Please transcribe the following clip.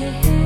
Yeah.